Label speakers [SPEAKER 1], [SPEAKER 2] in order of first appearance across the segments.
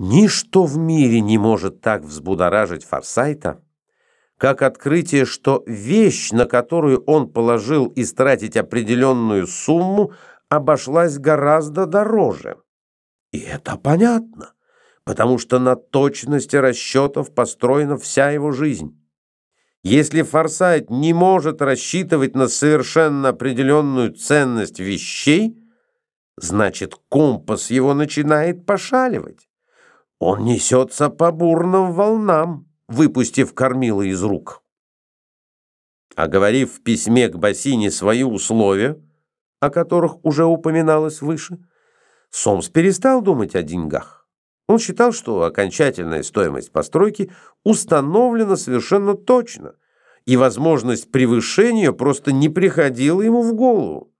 [SPEAKER 1] Ничто в мире не может так взбудоражить Форсайта, как открытие, что вещь, на которую он положил истратить определенную сумму, обошлась гораздо дороже. И это понятно, потому что на точности расчетов построена вся его жизнь. Если Форсайт не может рассчитывать на совершенно определенную ценность вещей, значит компас его начинает пошаливать. Он несется по бурным волнам, выпустив кормило из рук. Оговорив в письме к Бассине свои условия, о которых уже упоминалось выше, Сомс перестал думать о деньгах. Он считал, что окончательная стоимость постройки установлена совершенно точно, и возможность превышения просто не приходила ему в голову.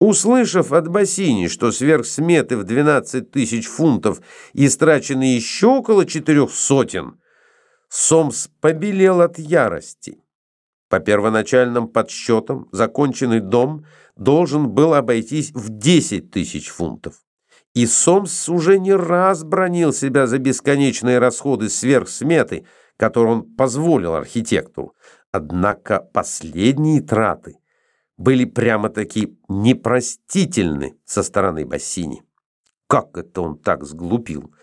[SPEAKER 1] Услышав от Бассини, что сверх сметы в 12 тысяч фунтов истрачены еще около четырех сотен, Сомс побелел от ярости. По первоначальным подсчетам, законченный дом должен был обойтись в 10 тысяч фунтов. И Сомс уже не раз бронил себя за бесконечные расходы сверх сметы, которые он позволил архитектору. Однако последние траты были прямо-таки непростительны со стороны Бассини. Как это он так сглупил?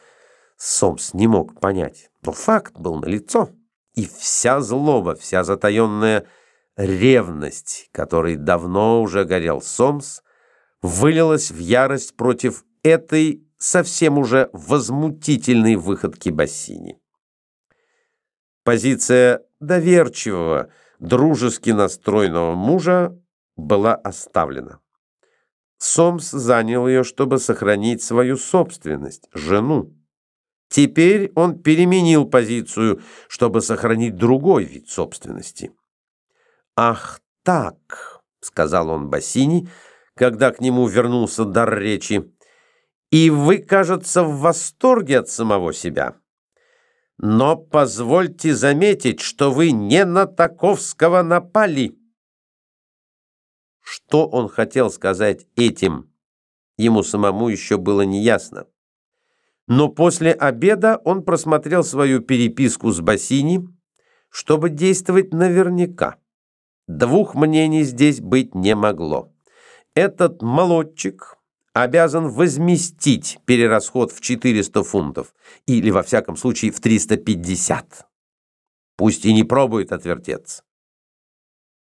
[SPEAKER 1] Сомс не мог понять, но факт был налицо. И вся злоба, вся затаенная ревность, которой давно уже горел Сомс, вылилась в ярость против этой совсем уже возмутительной выходки Бассини. Позиция доверчивого, дружески настроенного мужа была оставлена. Сомс занял ее, чтобы сохранить свою собственность, жену. Теперь он переменил позицию, чтобы сохранить другой вид собственности. «Ах так!» — сказал он Бассини, когда к нему вернулся дар речи. «И вы, кажется, в восторге от самого себя. Но позвольте заметить, что вы не на Таковского напали». Что он хотел сказать этим, ему самому еще было неясно. Но после обеда он просмотрел свою переписку с Бассини, чтобы действовать наверняка. Двух мнений здесь быть не могло. Этот молодчик обязан возместить перерасход в 400 фунтов, или, во всяком случае, в 350. Пусть и не пробует отвертеться.